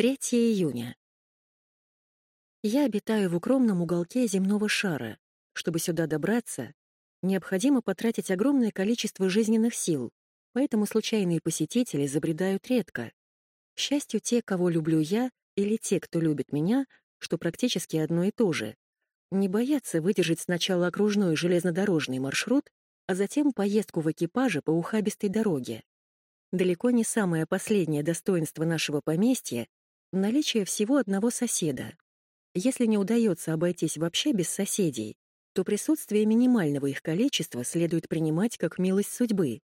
3 июня. Я обитаю в укромном уголке земного шара. Чтобы сюда добраться, необходимо потратить огромное количество жизненных сил, поэтому случайные посетители забредают редко. К счастью, те, кого люблю я, или те, кто любит меня, что практически одно и то же, не боятся выдержать сначала окружной железнодорожный маршрут, а затем поездку в экипаже по ухабистой дороге. Далеко не самое последнее достоинство нашего поместья — наличие всего одного соседа. Если не удается обойтись вообще без соседей, то присутствие минимального их количества следует принимать как милость судьбы.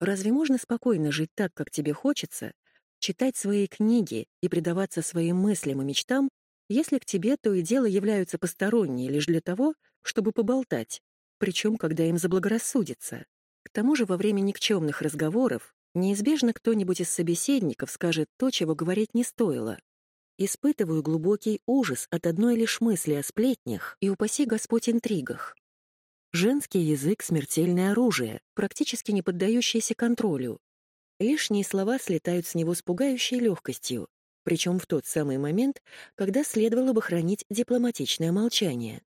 Разве можно спокойно жить так, как тебе хочется, читать свои книги и предаваться своим мыслям и мечтам, если к тебе то и дело являются посторонние лишь для того, чтобы поболтать, причем когда им заблагорассудится? К тому же во время никчемных разговоров Неизбежно кто-нибудь из собеседников скажет то, чего говорить не стоило. Испытываю глубокий ужас от одной лишь мысли о сплетнях и, упаси Господь, интригах. Женский язык — смертельное оружие, практически не поддающееся контролю. Лишние слова слетают с него с пугающей легкостью, причем в тот самый момент, когда следовало бы хранить дипломатичное молчание.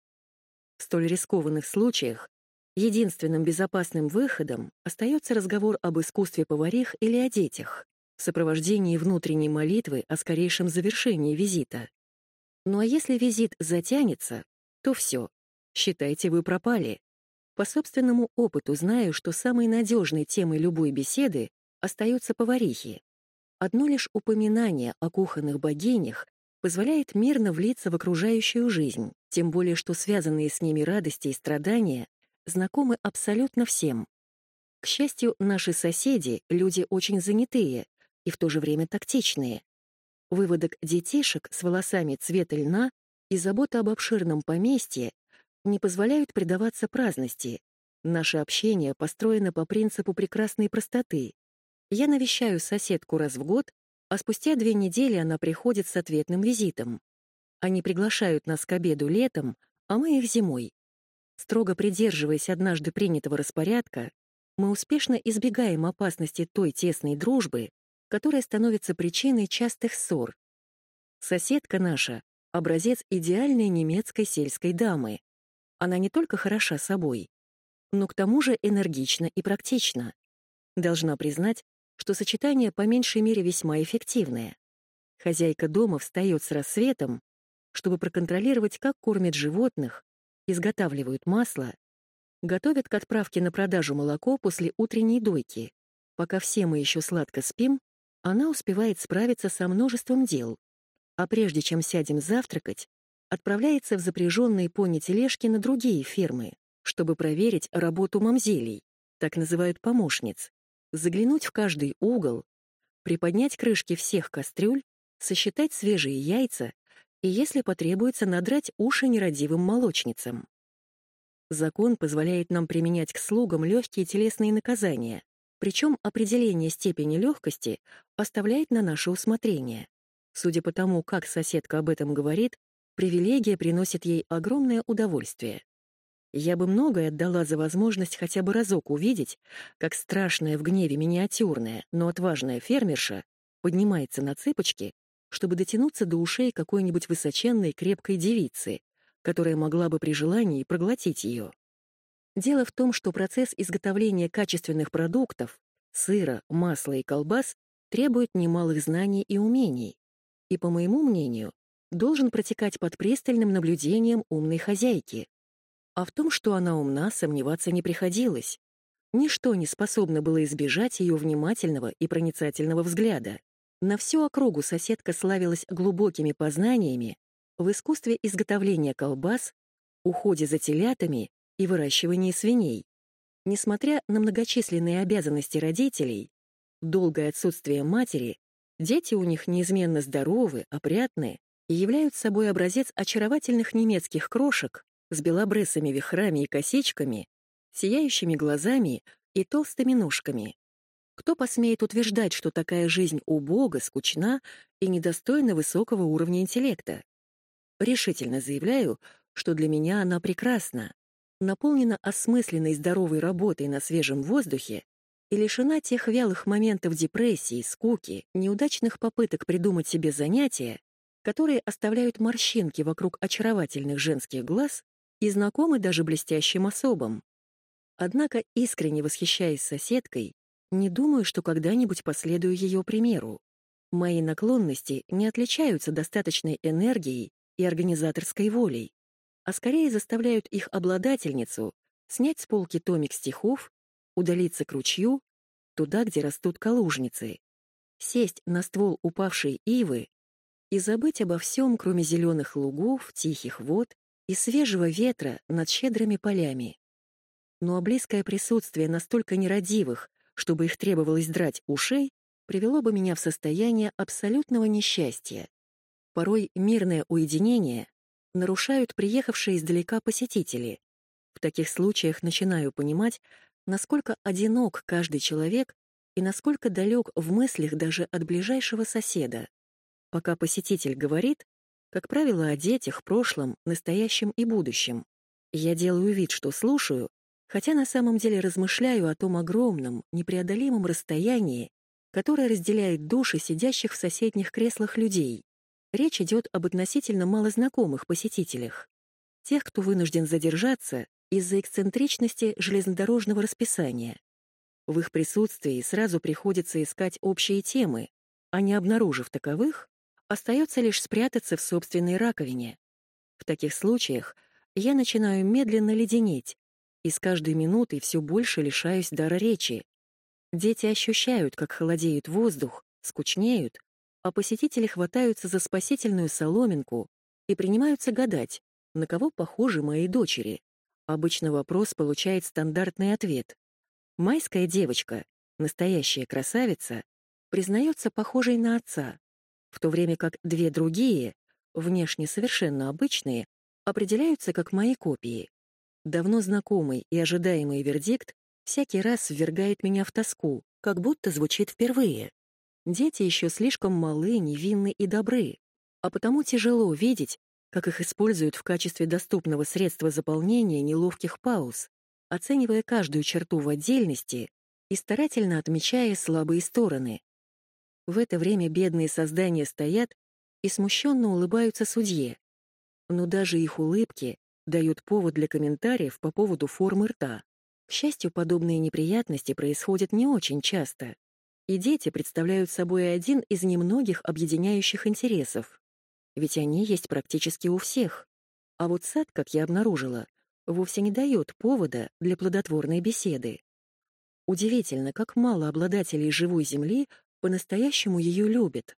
В столь рискованных случаях Единственным безопасным выходом остается разговор об искусстве поварих или о детях, в сопровождении внутренней молитвы о скорейшем завершении визита. Ну а если визит затянется, то все, считайте, вы пропали. По собственному опыту знаю, что самой надежной темой любой беседы остаются поварихи. Одно лишь упоминание о кухонных богинях позволяет мирно влиться в окружающую жизнь, тем более что связанные с ними радости и страдания знакомы абсолютно всем. К счастью, наши соседи — люди очень занятые и в то же время тактичные. Выводок детишек с волосами цвета льна и забота об обширном поместье не позволяют предаваться праздности. Наше общение построено по принципу прекрасной простоты. Я навещаю соседку раз в год, а спустя две недели она приходит с ответным визитом. Они приглашают нас к обеду летом, а мы их зимой. Строго придерживаясь однажды принятого распорядка, мы успешно избегаем опасности той тесной дружбы, которая становится причиной частых ссор. Соседка наша — образец идеальной немецкой сельской дамы. Она не только хороша собой, но к тому же энергична и практична. Должна признать, что сочетание по меньшей мере весьма эффективное. Хозяйка дома встает с рассветом, чтобы проконтролировать, как кормят животных, изготавливают масло, готовят к отправке на продажу молоко после утренней дойки. Пока все мы еще сладко спим, она успевает справиться со множеством дел, а прежде чем сядем завтракать, отправляется в запряженные пони тележки на другие фермы, чтобы проверить работу мамзелей, так называют помощниц, заглянуть в каждый угол, приподнять крышки всех кастрюль, сосчитать свежие яйца и, если потребуется, надрать уши нерадивым молочницам. Закон позволяет нам применять к слугам легкие телесные наказания, причем определение степени легкости оставляет на наше усмотрение. Судя по тому, как соседка об этом говорит, привилегия приносит ей огромное удовольствие. Я бы многое отдала за возможность хотя бы разок увидеть, как страшная в гневе миниатюрная, но отважная фермерша поднимается на цыпочки чтобы дотянуться до ушей какой-нибудь высоченной крепкой девицы, которая могла бы при желании проглотить ее. Дело в том, что процесс изготовления качественных продуктов, сыра, масла и колбас, требует немалых знаний и умений, и, по моему мнению, должен протекать под пристальным наблюдением умной хозяйки. А в том, что она умна, сомневаться не приходилось. Ничто не способно было избежать ее внимательного и проницательного взгляда. На всю округу соседка славилась глубокими познаниями в искусстве изготовления колбас, уходе за телятами и выращивании свиней. Несмотря на многочисленные обязанности родителей, долгое отсутствие матери, дети у них неизменно здоровы, опрятны и являются собой образец очаровательных немецких крошек с белобрысыми вихрами и косичками, сияющими глазами и толстыми ножками. Кто посмеет утверждать, что такая жизнь убога, скучна и недостойна высокого уровня интеллекта? Решительно заявляю, что для меня она прекрасна, наполнена осмысленной здоровой работой на свежем воздухе и лишена тех вялых моментов депрессии, скуки, неудачных попыток придумать себе занятия, которые оставляют морщинки вокруг очаровательных женских глаз и знакомы даже блестящим особам. Однако, искренне восхищаясь соседкой, не думаю, что когда-нибудь последую ее примеру. Мои наклонности не отличаются достаточной энергией и организаторской волей, а скорее заставляют их обладательницу снять с полки томик стихов, удалиться к ручью, туда, где растут калужницы, сесть на ствол упавшей ивы и забыть обо всем, кроме зеленых лугов, тихих вод и свежего ветра над щедрыми полями. Но близкое присутствие настолько нерадивых, чтобы их требовалось драть ушей, привело бы меня в состояние абсолютного несчастья. Порой мирное уединение нарушают приехавшие издалека посетители. В таких случаях начинаю понимать, насколько одинок каждый человек и насколько далек в мыслях даже от ближайшего соседа. Пока посетитель говорит, как правило, о детях, прошлом, настоящем и будущем. Я делаю вид, что слушаю, хотя на самом деле размышляю о том огромном, непреодолимом расстоянии, которое разделяет души сидящих в соседних креслах людей. Речь идет об относительно малознакомых посетителях. Тех, кто вынужден задержаться из-за эксцентричности железнодорожного расписания. В их присутствии сразу приходится искать общие темы, а не обнаружив таковых, остается лишь спрятаться в собственной раковине. В таких случаях я начинаю медленно леденеть, и с каждой минутой все больше лишаюсь дара речи. Дети ощущают, как холодеет воздух, скучнеют, а посетители хватаются за спасительную соломинку и принимаются гадать, на кого похожи мои дочери. Обычно вопрос получает стандартный ответ. Майская девочка, настоящая красавица, признается похожей на отца, в то время как две другие, внешне совершенно обычные, определяются как мои копии. Давно знакомый и ожидаемый вердикт всякий раз ввергает меня в тоску, как будто звучит впервые. Дети еще слишком малы, невинны и добры, а потому тяжело видеть, как их используют в качестве доступного средства заполнения неловких пауз, оценивая каждую черту в отдельности и старательно отмечая слабые стороны. В это время бедные создания стоят и смущенно улыбаются судье. Но даже их улыбки дают повод для комментариев по поводу формы рта. К счастью, подобные неприятности происходят не очень часто и дети представляют собой один из немногих объединяющих интересов. Ведь они есть практически у всех. А вот сад, как я обнаружила, вовсе не дает повода для плодотворной беседы. Удивительно, как мало обладателей живой земли по-настоящему ее любят.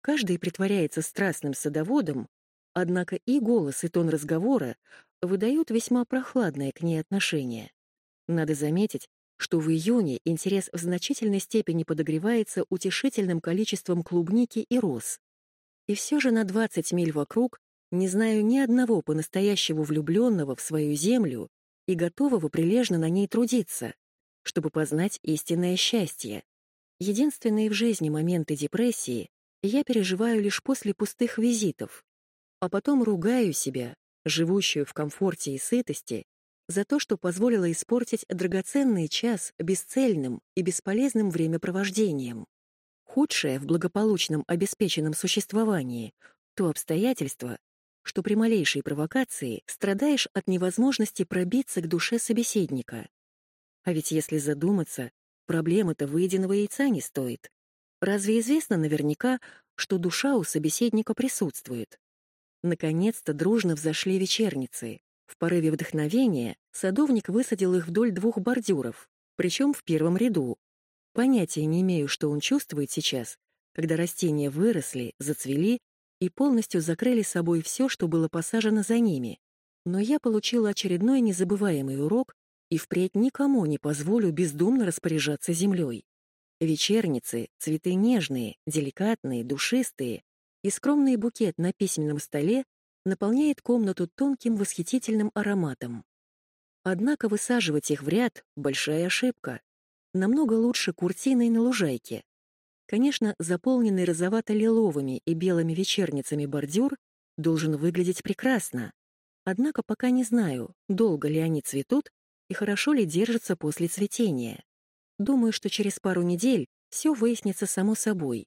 Каждый притворяется страстным садоводом, однако и голос, и тон разговора выдают весьма прохладное к ней отношение. Надо заметить, что в июне интерес в значительной степени подогревается утешительным количеством клубники и роз. И все же на 20 миль вокруг не знаю ни одного по-настоящему влюбленного в свою землю и готового прилежно на ней трудиться, чтобы познать истинное счастье. Единственные в жизни моменты депрессии я переживаю лишь после пустых визитов, а потом ругаю себя, живущую в комфорте и сытости, за то, что позволила испортить драгоценный час бесцельным и бесполезным времяпровождением. Худшее в благополучном обеспеченном существовании — то обстоятельство, что при малейшей провокации страдаешь от невозможности пробиться к душе собеседника. А ведь если задуматься, проблемы-то выеденного яйца не стоит. Разве известно наверняка, что душа у собеседника присутствует? Наконец-то дружно взошли вечерницы. В порыве вдохновения садовник высадил их вдоль двух бордюров, причем в первом ряду. Понятия не имею, что он чувствует сейчас, когда растения выросли, зацвели и полностью закрыли собой все, что было посажено за ними. Но я получила очередной незабываемый урок и впредь никому не позволю бездумно распоряжаться землей. Вечерницы, цветы нежные, деликатные, душистые и скромный букет на письменном столе наполняет комнату тонким восхитительным ароматом. Однако высаживать их в ряд — большая ошибка. Намного лучше куртиной на лужайке. Конечно, заполненный розовато-лиловыми и белыми вечерницами бордюр должен выглядеть прекрасно. Однако пока не знаю, долго ли они цветут и хорошо ли держатся после цветения. Думаю, что через пару недель все выяснится само собой.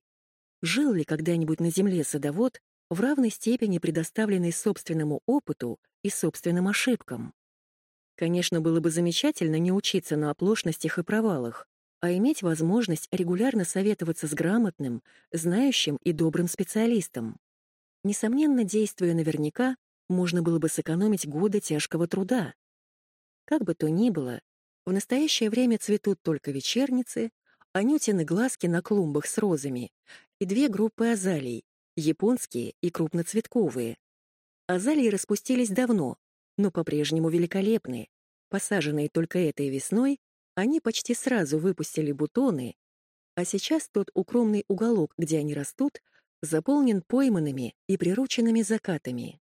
Жил ли когда-нибудь на Земле садовод, в равной степени предоставленный собственному опыту и собственным ошибкам? Конечно, было бы замечательно не учиться на оплошностях и провалах, а иметь возможность регулярно советоваться с грамотным, знающим и добрым специалистом. Несомненно, действуя наверняка, можно было бы сэкономить годы тяжкого труда. Как бы то ни было, в настоящее время цветут только вечерницы, анютины глазки на клумбах с розами и две группы азалий, японские и крупноцветковые. Азалии распустились давно, но по-прежнему великолепны. Посаженные только этой весной, они почти сразу выпустили бутоны, а сейчас тот укромный уголок, где они растут, заполнен пойманными и прирученными закатами.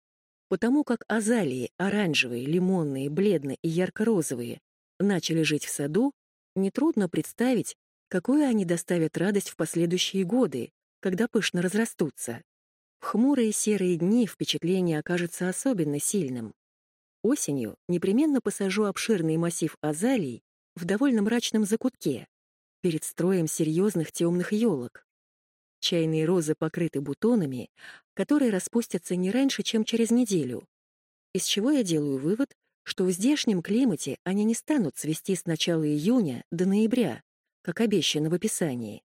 Потому как азалии, оранжевые, лимонные, бледные и ярко-розовые, начали жить в саду, нетрудно представить, какую они доставят радость в последующие годы, когда пышно разрастутся. В хмурые серые дни впечатление окажется особенно сильным. Осенью непременно посажу обширный массив азалий в довольно мрачном закутке, перед строем серьезных темных елок. Чайные розы покрыты бутонами, которые распустятся не раньше, чем через неделю. Из чего я делаю вывод, что в здешнем климате они не станут цвести с начала июня до ноября, как обещано в описании.